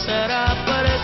Serah pada